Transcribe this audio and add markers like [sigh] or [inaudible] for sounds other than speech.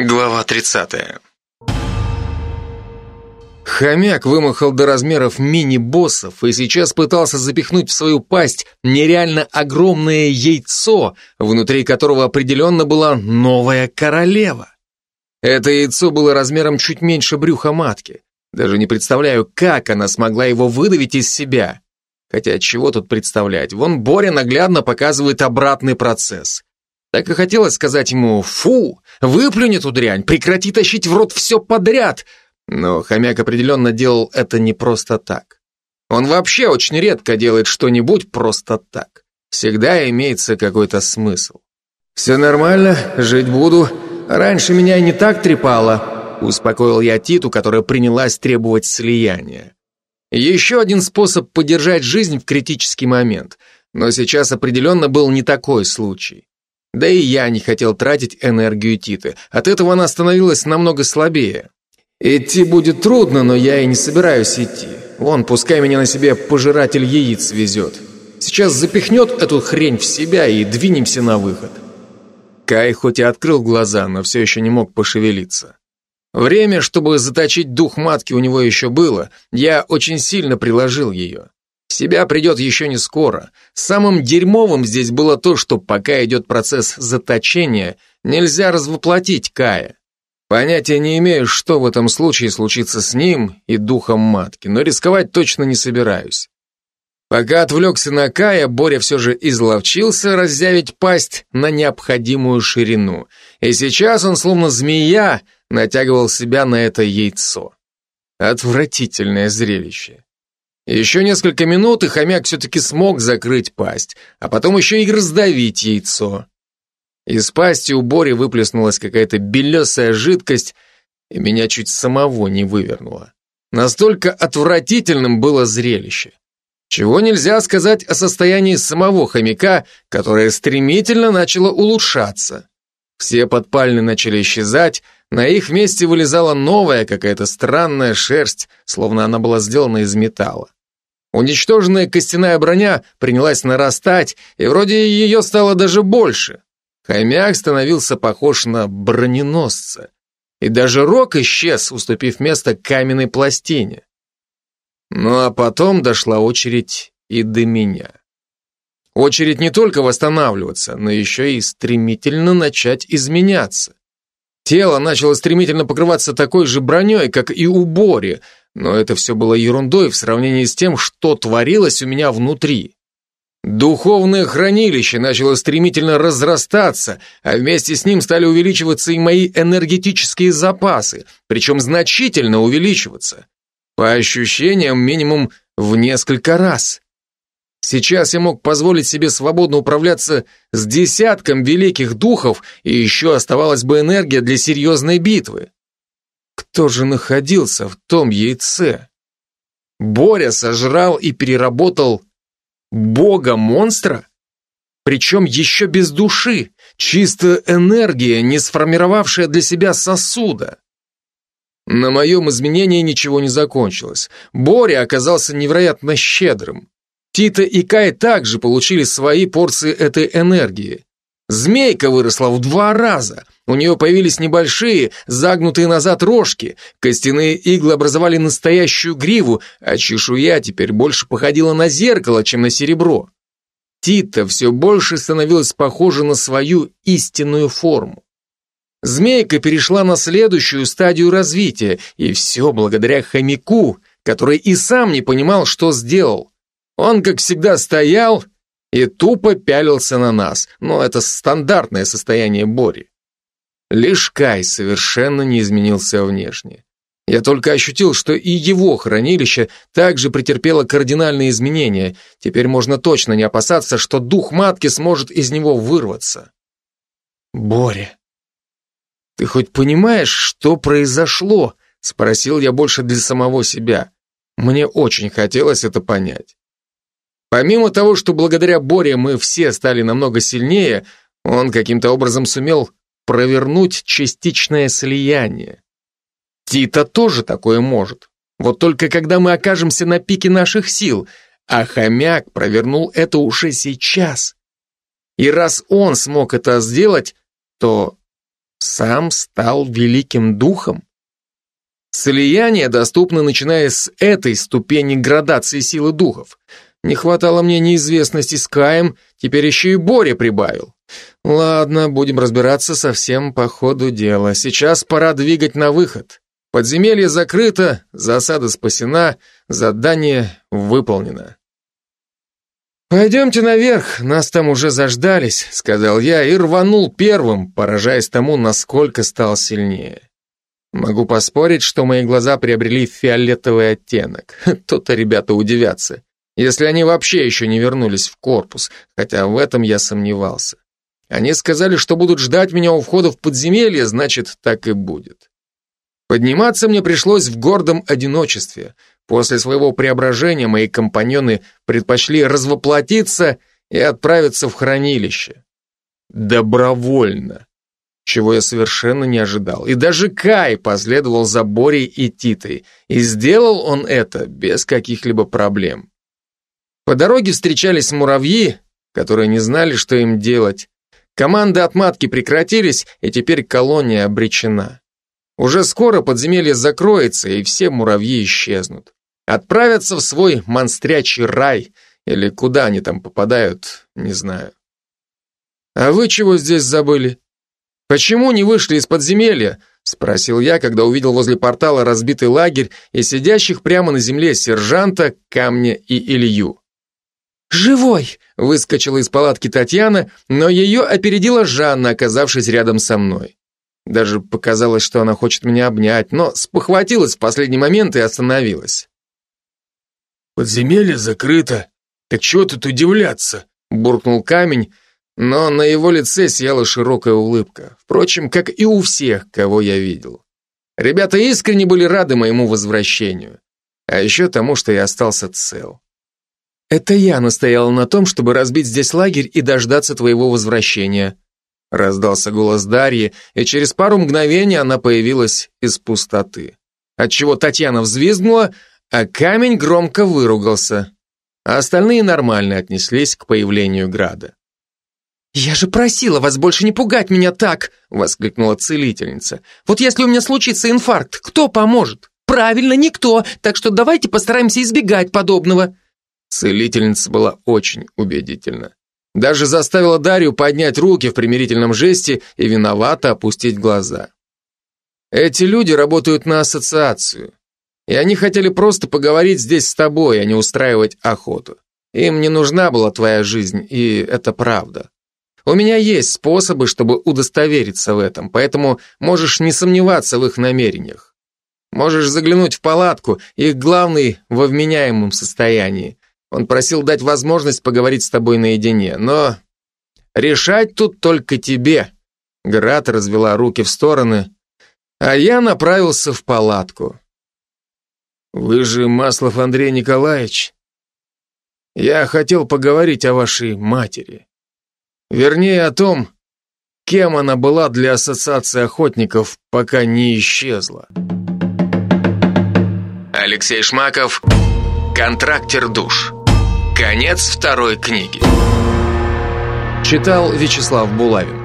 Глава 30. Хомяк вымахал до размеров мини-боссов и сейчас пытался запихнуть в свою пасть нереально огромное яйцо, внутри которого определенно была новая королева. Это яйцо было размером чуть меньше брюха матки. Даже не представляю, как она смогла его выдавить из себя. Хотя чего тут представлять, вон Боря наглядно показывает обратный процесс. Так и хотелось сказать ему «Фу! Выплюнь эту дрянь! Прекрати тащить в рот все подряд!» Но хомяк определенно делал это не просто так. Он вообще очень редко делает что-нибудь просто так. Всегда имеется какой-то смысл. «Все нормально, жить буду. Раньше меня не так трепало», успокоил я Титу, которая принялась требовать слияния. Еще один способ поддержать жизнь в критический момент, но сейчас определенно был не такой случай. Да и я не хотел тратить энергию Титы. От этого она становилась намного слабее. Идти будет трудно, но я и не собираюсь идти. Вон, пускай меня на себе пожиратель яиц везет. Сейчас запихнет эту хрень в себя и двинемся на выход. Кай хоть и открыл глаза, но все еще не мог пошевелиться. Время, чтобы заточить дух матки у него еще было, я очень сильно приложил ее. Себя придет еще не скоро. Самым дерьмовым здесь было то, что пока идет процесс заточения, нельзя развоплотить Кая. Понятия не имею, что в этом случае случится с ним и духом матки, но рисковать точно не собираюсь. Пока отвлекся на Кая, Боря все же изловчился раззявить пасть на необходимую ширину, и сейчас он, словно змея, натягивал себя на это яйцо. Отвратительное зрелище. Еще несколько минут, и хомяк все-таки смог закрыть пасть, а потом еще и раздавить яйцо. Из пасти у Бори выплеснулась какая-то белесая жидкость, и меня чуть самого не вывернуло. Настолько отвратительным было зрелище. Чего нельзя сказать о состоянии самого хомяка, которое стремительно начало улучшаться. Все подпальны начали исчезать, на их месте вылезала новая какая-то странная шерсть, словно она была сделана из металла. Уничтоженная костяная броня принялась нарастать, и вроде ее стало даже больше. Хомяк становился похож на броненосца. И даже рог исчез, уступив место каменной пластине. Ну а потом дошла очередь и до меня. Очередь не только восстанавливаться, но еще и стремительно начать изменяться. Тело начало стремительно покрываться такой же броней, как и у Бори, но это все было ерундой в сравнении с тем, что творилось у меня внутри. Духовное хранилище начало стремительно разрастаться, а вместе с ним стали увеличиваться и мои энергетические запасы, причем значительно увеличиваться. По ощущениям, минимум в несколько раз. Сейчас я мог позволить себе свободно управляться с десятком великих духов, и еще оставалась бы энергия для серьезной битвы. Кто же находился в том яйце? Боря сожрал и переработал бога-монстра? Причем еще без души, чисто энергия, не сформировавшая для себя сосуда. На моем изменении ничего не закончилось. Боря оказался невероятно щедрым. Тита и Кай также получили свои порции этой энергии. Змейка выросла в два раза. У нее появились небольшие, загнутые назад рожки. Костяные иглы образовали настоящую гриву, а чешуя теперь больше походила на зеркало, чем на серебро. Тита все больше становилась похожа на свою истинную форму. Змейка перешла на следующую стадию развития, и все благодаря хомяку, который и сам не понимал, что сделал. Он, как всегда, стоял и тупо пялился на нас, но это стандартное состояние Бори. Лишь Кай совершенно не изменился внешне. Я только ощутил, что и его хранилище также претерпело кардинальные изменения. Теперь можно точно не опасаться, что дух матки сможет из него вырваться. Боря, ты хоть понимаешь, что произошло? Спросил я больше для самого себя. Мне очень хотелось это понять. Помимо того, что благодаря Боре мы все стали намного сильнее, он каким-то образом сумел провернуть частичное слияние. Тита тоже такое может. Вот только когда мы окажемся на пике наших сил, а хомяк провернул это уже сейчас. И раз он смог это сделать, то Сам стал великим духом? Слияние доступно, начиная с этой ступени градации силы духов. Не хватало мне неизвестности с Каем, теперь еще и Боря прибавил. Ладно, будем разбираться совсем по ходу дела. Сейчас пора двигать на выход. Подземелье закрыто, засада спасена, задание выполнено. «Пойдемте наверх, нас там уже заждались», — сказал я и рванул первым, поражаясь тому, насколько стал сильнее. Могу поспорить, что мои глаза приобрели фиолетовый оттенок. [laughs] То-то ребята удивятся, если они вообще еще не вернулись в корпус, хотя в этом я сомневался. Они сказали, что будут ждать меня у входа в подземелье, значит, так и будет. Подниматься мне пришлось в гордом одиночестве. После своего преображения мои компаньоны предпочли развоплотиться и отправиться в хранилище. Добровольно. Чего я совершенно не ожидал. И даже Кай последовал за Борей и Титой. И сделал он это без каких-либо проблем. По дороге встречались муравьи, которые не знали, что им делать. Команды отматки прекратились, и теперь колония обречена. Уже скоро подземелье закроется, и все муравьи исчезнут. Отправятся в свой монстрячий рай, или куда они там попадают, не знаю. А вы чего здесь забыли? Почему не вышли из подземелья? Спросил я, когда увидел возле портала разбитый лагерь и сидящих прямо на земле сержанта, камня и Илью. «Живой!» — выскочила из палатки Татьяна, но ее опередила Жанна, оказавшись рядом со мной. Даже показалось, что она хочет меня обнять, но спохватилась в последний момент и остановилась. «Подземелье закрыто. Так чего тут удивляться?» буркнул камень, но на его лице сияла широкая улыбка. Впрочем, как и у всех, кого я видел. Ребята искренне были рады моему возвращению. А еще тому, что я остался цел. Это я настояла на том, чтобы разбить здесь лагерь и дождаться твоего возвращения. Раздался голос Дарьи, и через пару мгновений она появилась из пустоты. Отчего Татьяна взвизгнула, а камень громко выругался. А остальные нормально отнеслись к появлению града. «Я же просила вас больше не пугать меня так!» — воскликнула целительница. «Вот если у меня случится инфаркт, кто поможет? Правильно, никто, так что давайте постараемся избегать подобного». Целительница была очень убедительна. Даже заставила Дарью поднять руки в примирительном жесте и виновато опустить глаза. Эти люди работают на ассоциацию, и они хотели просто поговорить здесь с тобой, а не устраивать охоту. Им не нужна была твоя жизнь, и это правда. У меня есть способы, чтобы удостовериться в этом, поэтому можешь не сомневаться в их намерениях. Можешь заглянуть в палатку, их главный во вменяемом состоянии. Он просил дать возможность поговорить с тобой наедине, но решать тут только тебе. Град развела руки в стороны, а я направился в палатку. Вы же Маслов Андрей Николаевич. Я хотел поговорить о вашей матери. Вернее, о том, кем она была для ассоциации охотников, пока не исчезла. Алексей Шмаков, контрактер душ. Конец второй книги. Читал Вячеслав Булавин.